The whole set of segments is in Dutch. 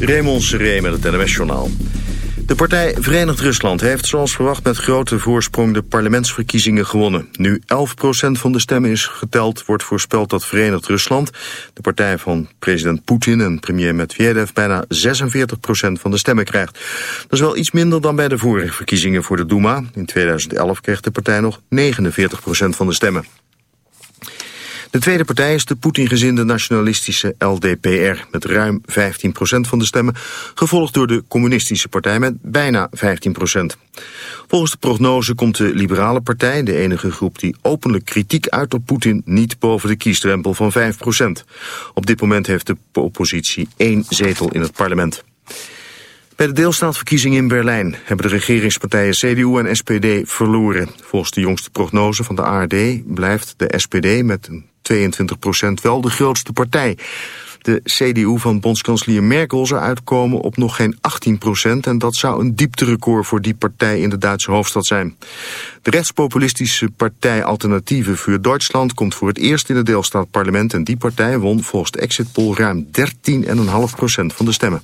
Raymond Seré met het NMS-journaal. De partij Verenigd Rusland heeft zoals verwacht met grote voorsprong de parlementsverkiezingen gewonnen. Nu 11% van de stemmen is geteld, wordt voorspeld dat Verenigd Rusland, de partij van president Poetin en premier Medvedev, bijna 46% van de stemmen krijgt. Dat is wel iets minder dan bij de vorige verkiezingen voor de Duma. In 2011 kreeg de partij nog 49% van de stemmen. De tweede partij is de Poetin-gezinde nationalistische LDPR... met ruim 15% van de stemmen... gevolgd door de communistische partij met bijna 15% Volgens de prognose komt de liberale partij... de enige groep die openlijk kritiek uit op Poetin... niet boven de kiesdrempel van 5% Op dit moment heeft de oppositie één zetel in het parlement. Bij de deelstaatverkiezingen in Berlijn hebben de regeringspartijen CDU en SPD verloren. Volgens de jongste prognose van de ARD blijft de SPD met een 22% wel de grootste partij. De CDU van bondskanselier Merkel zou uitkomen op nog geen 18 procent... en dat zou een diepterecord voor die partij in de Duitse hoofdstad zijn. De rechtspopulistische partij Alternatieve voor Duitsland... komt voor het eerst in het deelstaatparlement... en die partij won volgens de exit poll ruim 13,5 procent van de stemmen.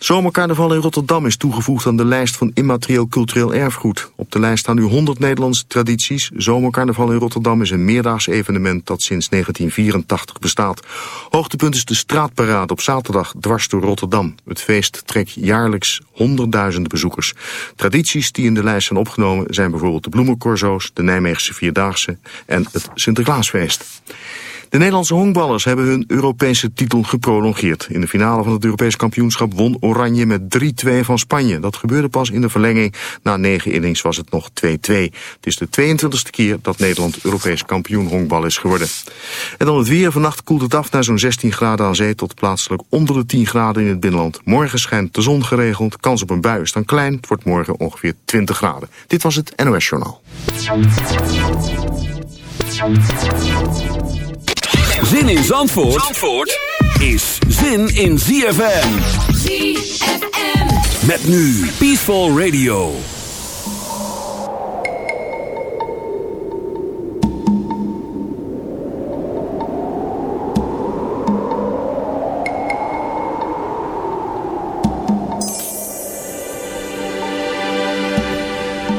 Zomercarnaval in Rotterdam is toegevoegd aan de lijst van immaterieel cultureel erfgoed. Op de lijst staan nu 100 Nederlandse tradities. Zomercarnaval in Rotterdam is een meerdaags evenement dat sinds 1984 bestaat. Hoogtepunt is de straatparade op zaterdag dwars door Rotterdam. Het feest trekt jaarlijks honderdduizenden bezoekers. Tradities die in de lijst zijn opgenomen zijn bijvoorbeeld de bloemencorso's, de Nijmeegse Vierdaagse en het Sinterklaasfeest. De Nederlandse honkballers hebben hun Europese titel geprolongeerd. In de finale van het Europees kampioenschap won Oranje met 3-2 van Spanje. Dat gebeurde pas in de verlenging. Na negen innings was het nog 2-2. Het is de 22e keer dat Nederland Europees kampioen honkbal is geworden. En dan het weer. Vannacht koelt het af naar zo'n 16 graden aan zee... tot plaatselijk onder de 10 graden in het binnenland. Morgen schijnt de zon geregeld. Kans op een bui is dan klein. Het wordt morgen ongeveer 20 graden. Dit was het NOS Journaal. Zin in Zandvoort, Zandvoort is zin in ZFM. ZFM. Met nu Peaceful Radio.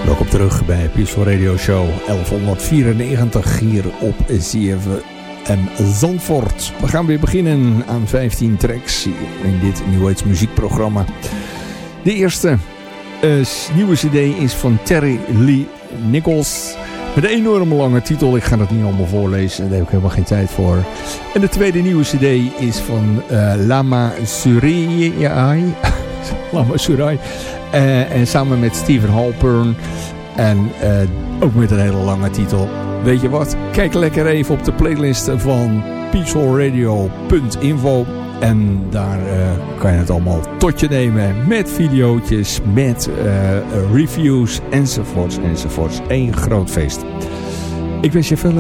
Welkom terug bij Peaceful Radio Show 1194 hier op ZFM en Zandvoort. We gaan weer beginnen aan 15 tracks in dit New muziekprogramma. De eerste uh, nieuwe cd is van Terry Lee Nichols. Met een enorme lange titel. Ik ga dat niet allemaal voorlezen. Daar heb ik helemaal geen tijd voor. En de tweede nieuwe cd is van uh, Lama Surai. Lama Surai. Uh, en samen met Steven Halpern. En ook met een hele lange titel. Weet je wat? Kijk lekker even op de playlist van peacefulradio.info. En daar uh, kan je het allemaal tot je nemen. Met video's, met uh, reviews enzovoorts enzovoorts. Eén groot feest. Ik wens je veel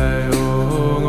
Oh.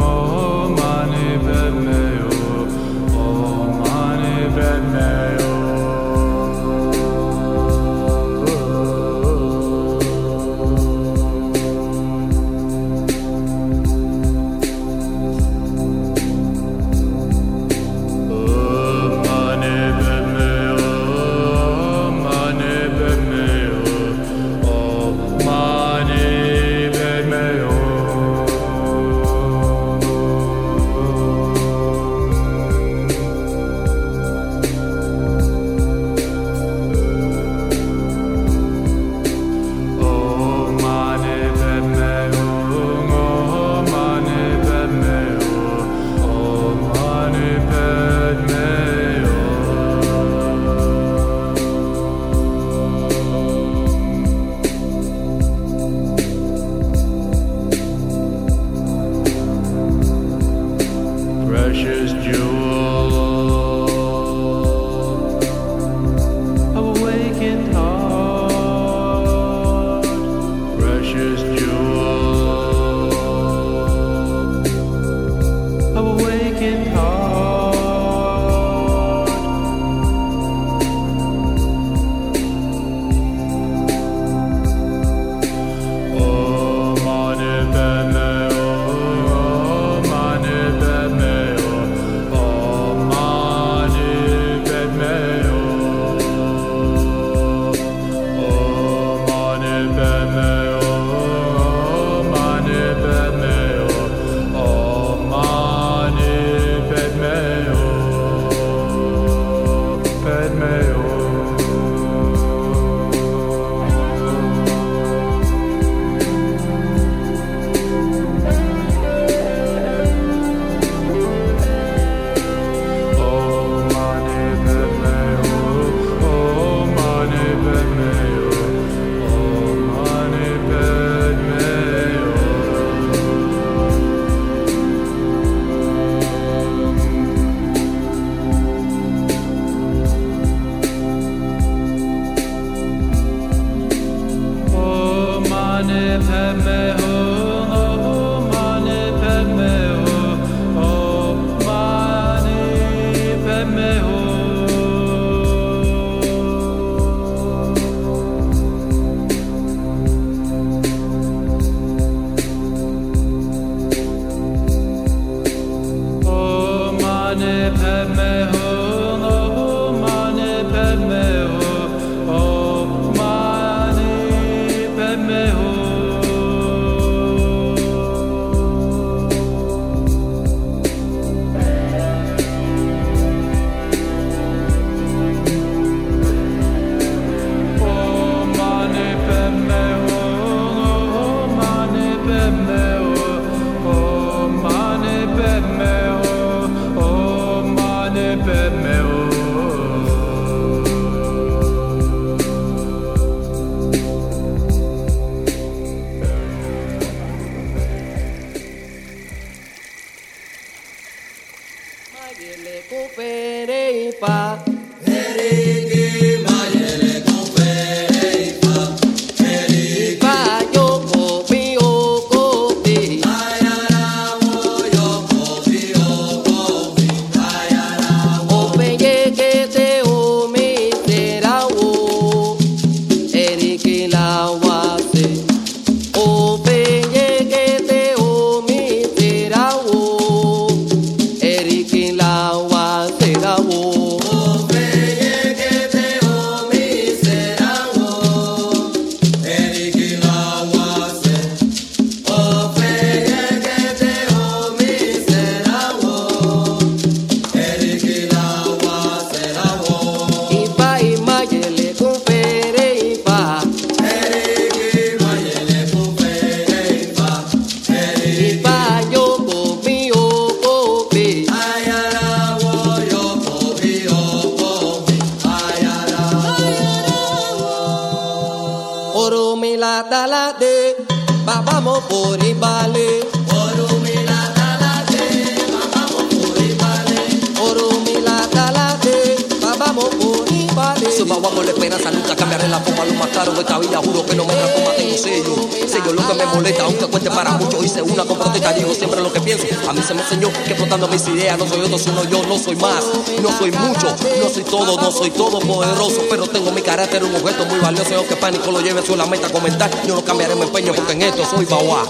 Plezier. pánico lo lleve solamente a comentar. Yo no cambiaré mi empeño porque en esto soy Bawa.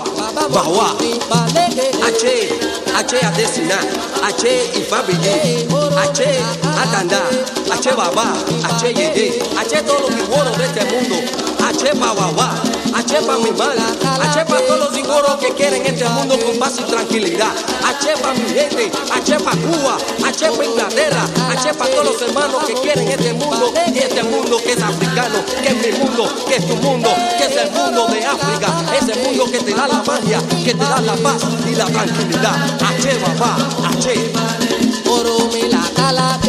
Bawa. H, H a Desina, H y Fabi H a Tanda, H Baba, H Yede, H todos los figuros de este mundo, H Bawa. H para mi madre, H para todos los ingoros que quieren este mundo con paz y tranquilidad. Para mi gente, para Cuba, para Inglaterra, para todos los hermanos que quieren este mundo y este mundo que es africano, que es mi mundo, que es tu mundo, que es el mundo de África, ese mundo que te da la magia, que te da la paz y la tranquilidad. H papá, H. Oro la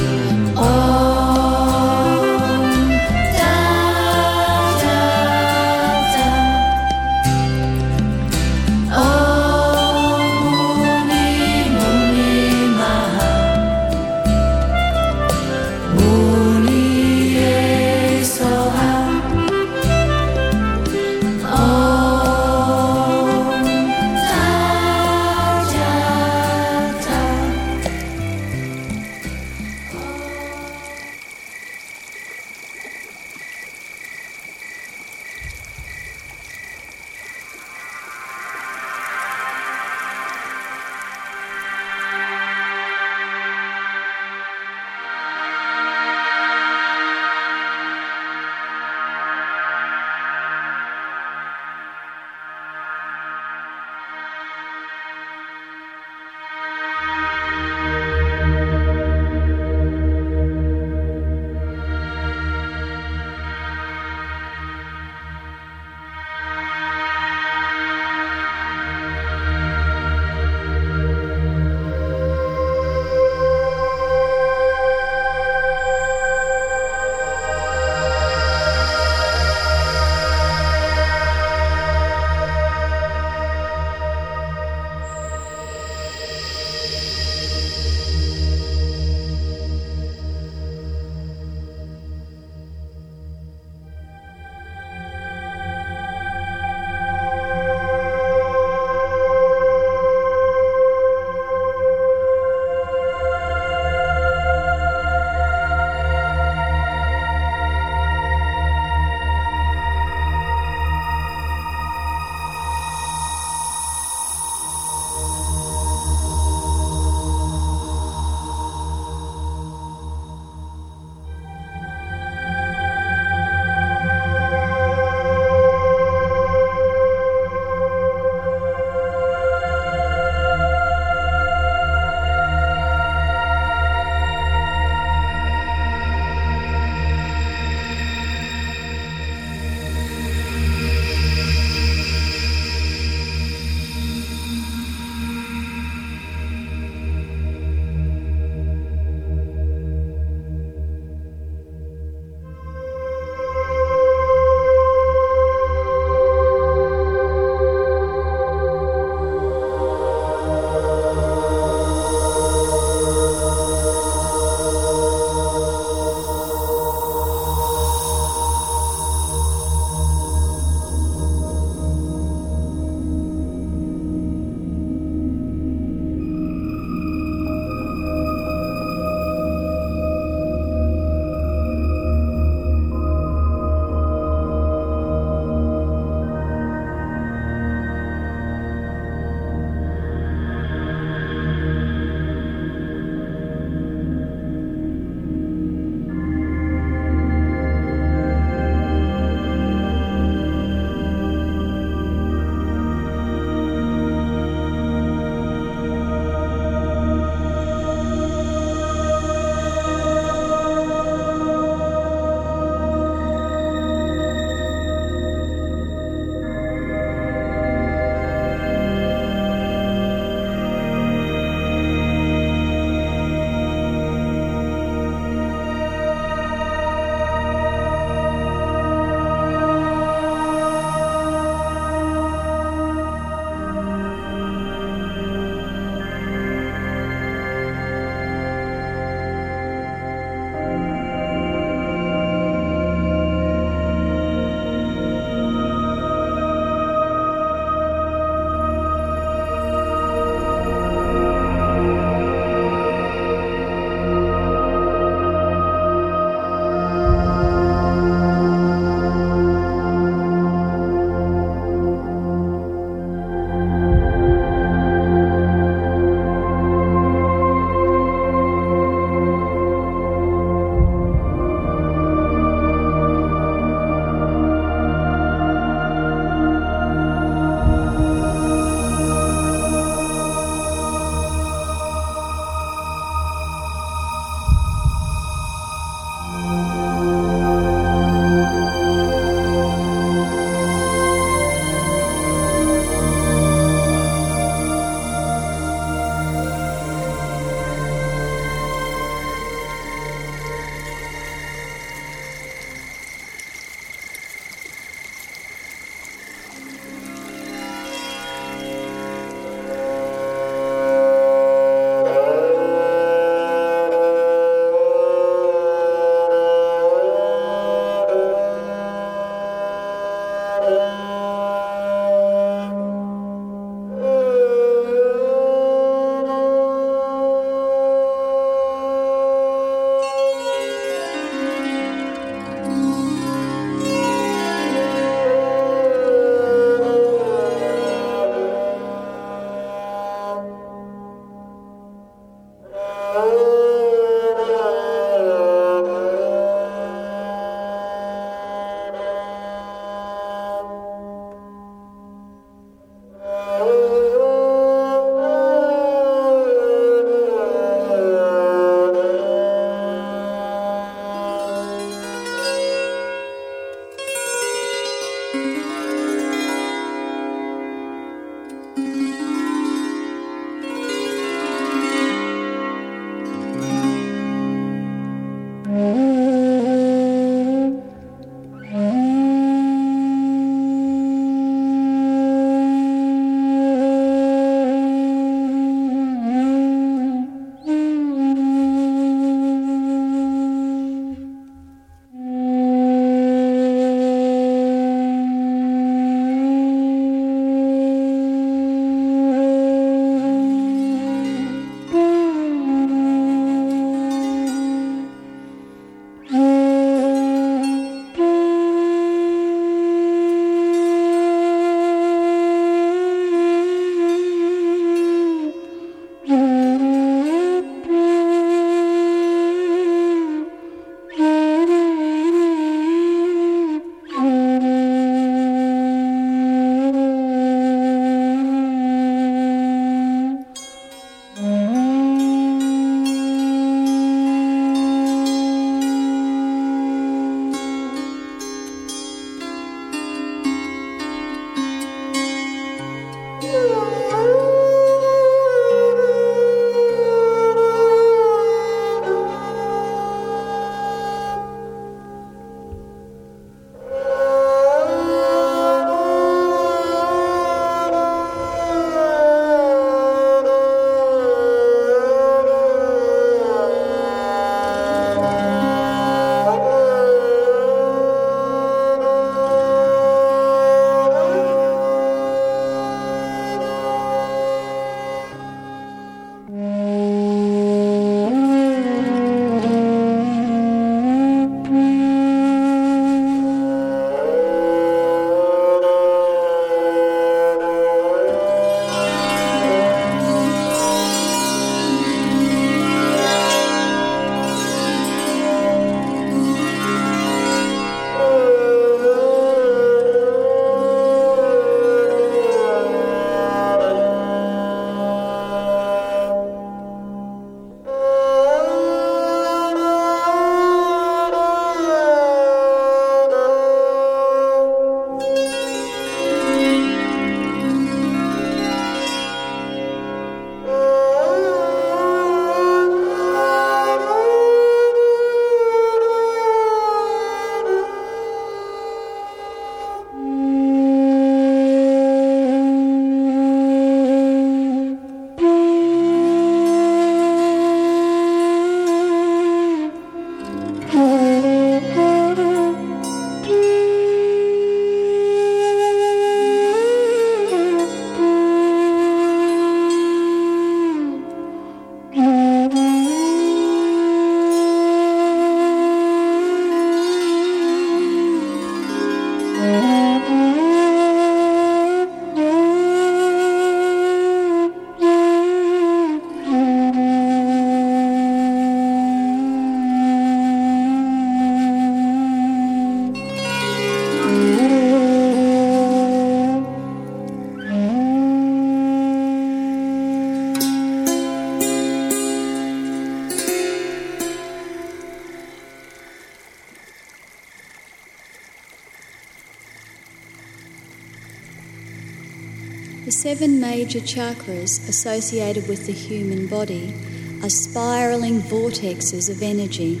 major chakras associated with the human body are spiraling vortexes of energy,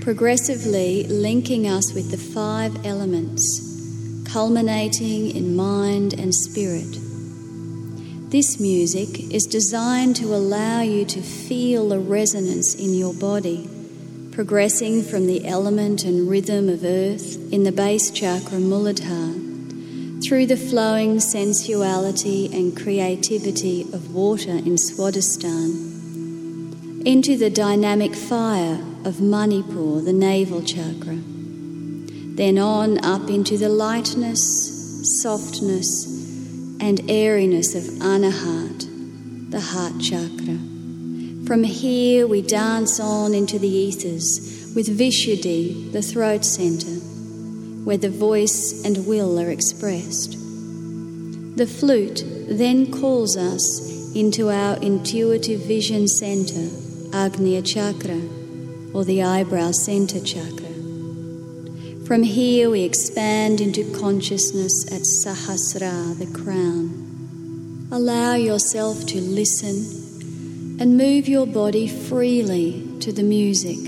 progressively linking us with the five elements, culminating in mind and spirit. This music is designed to allow you to feel the resonance in your body, progressing from the element and rhythm of earth in the base chakra Muladhara through the flowing sensuality and creativity of water in Swadhisthana, into the dynamic fire of Manipur, the navel chakra, then on up into the lightness, softness, and airiness of Anahat, the heart chakra. From here, we dance on into the ethers with Vishuddhi, the throat center where the voice and will are expressed. The flute then calls us into our intuitive vision center, Agnya Chakra, or the eyebrow center chakra. From here, we expand into consciousness at Sahasra, the crown. Allow yourself to listen and move your body freely to the music.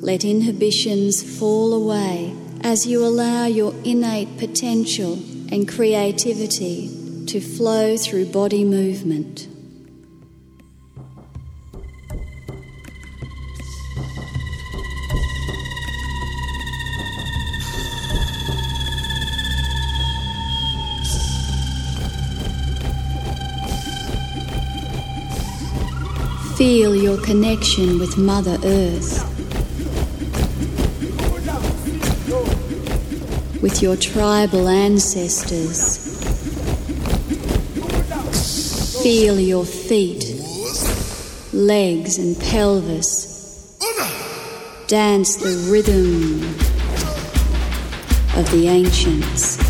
Let inhibitions fall away as you allow your innate potential and creativity to flow through body movement. Feel your connection with Mother Earth. With your tribal ancestors. Feel your feet, legs, and pelvis. Dance the rhythm of the ancients.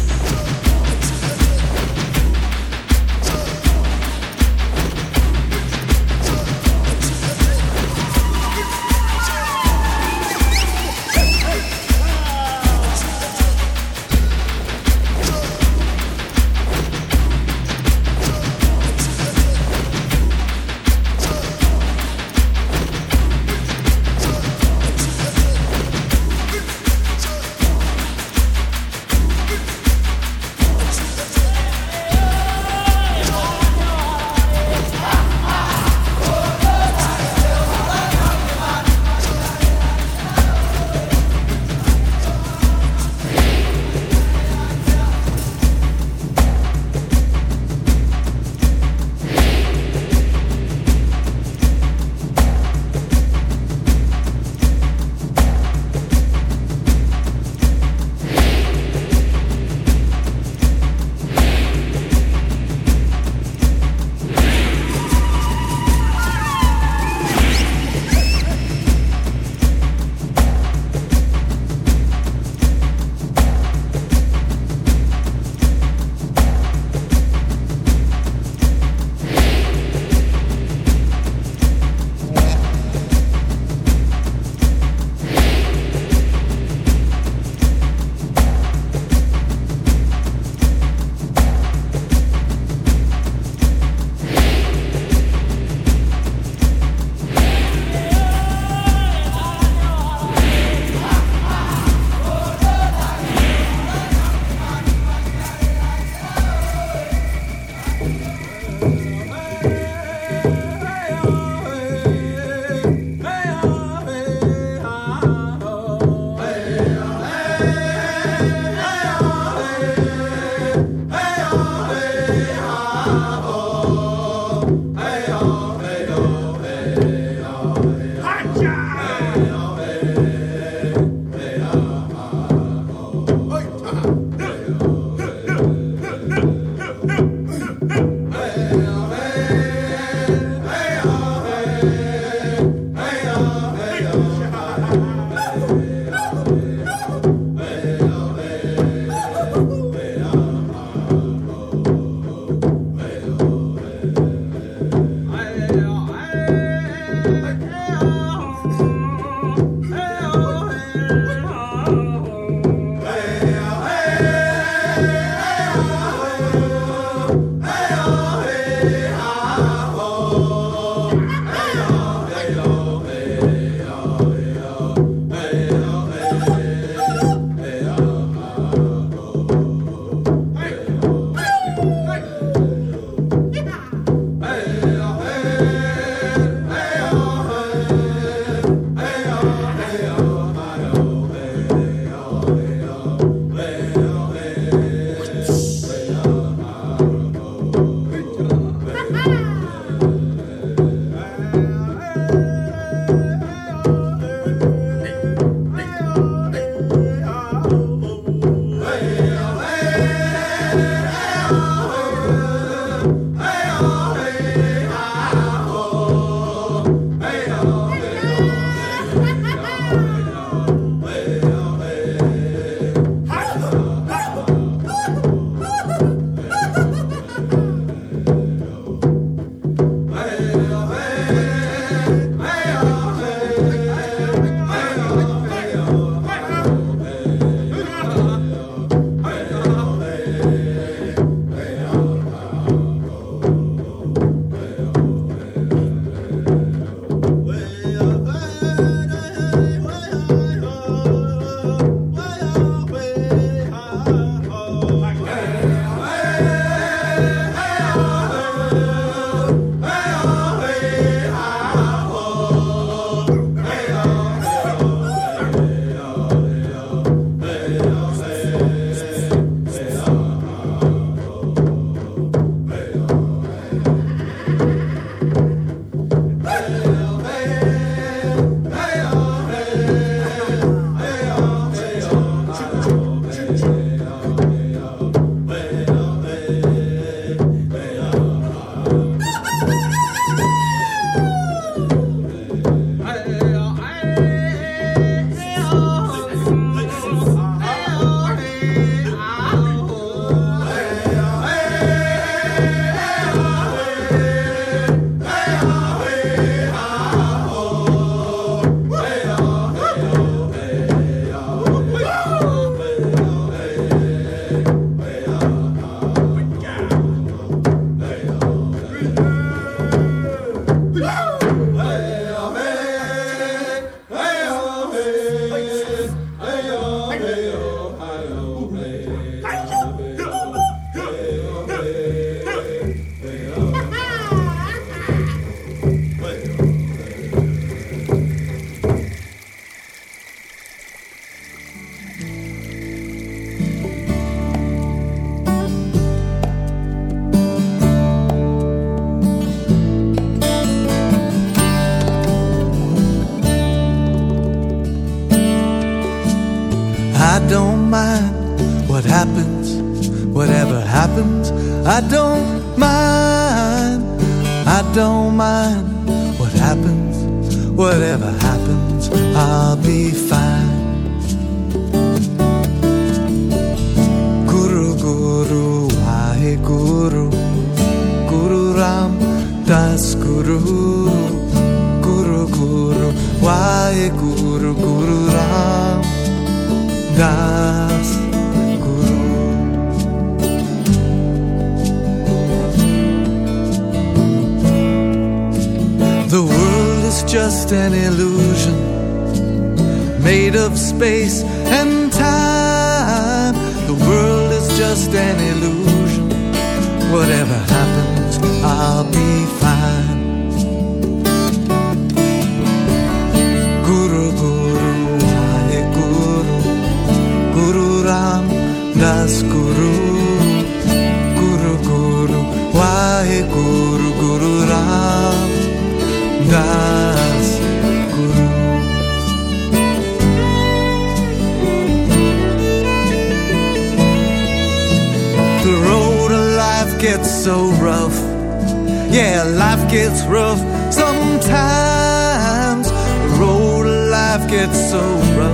So.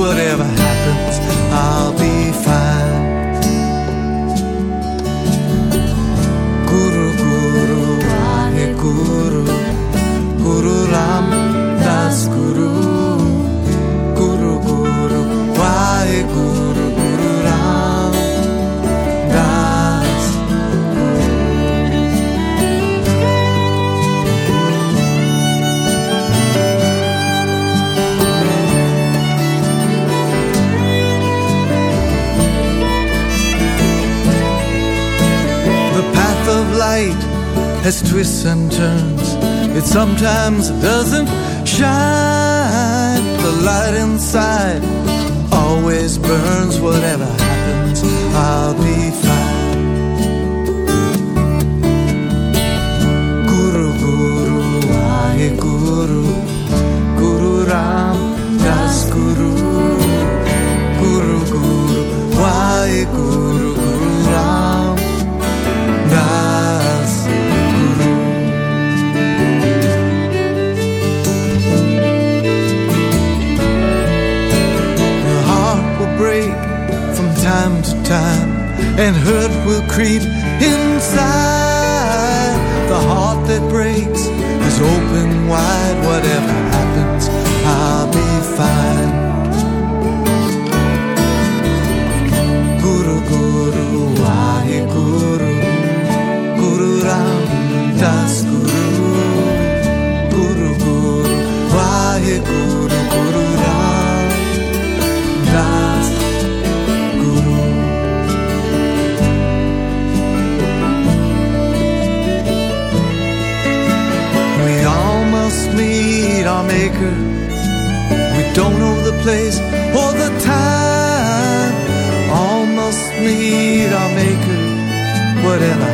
Whatever happens, I'll be fine. Guru Guru Wahe Guru Guru Ram Das Guru has twists and turns. It sometimes doesn't shine. The light inside always burns. Whatever happens, I'll be fine. Guru Guru Wahe Guru Guru Ram Das Guru Guru Guru Wahe Guru time and hurt will creep inside. The heart that breaks is open wide. Whatever happens, I'll be fine. Guru Guru We don't know the place or the time. Almost meet our maker Whatever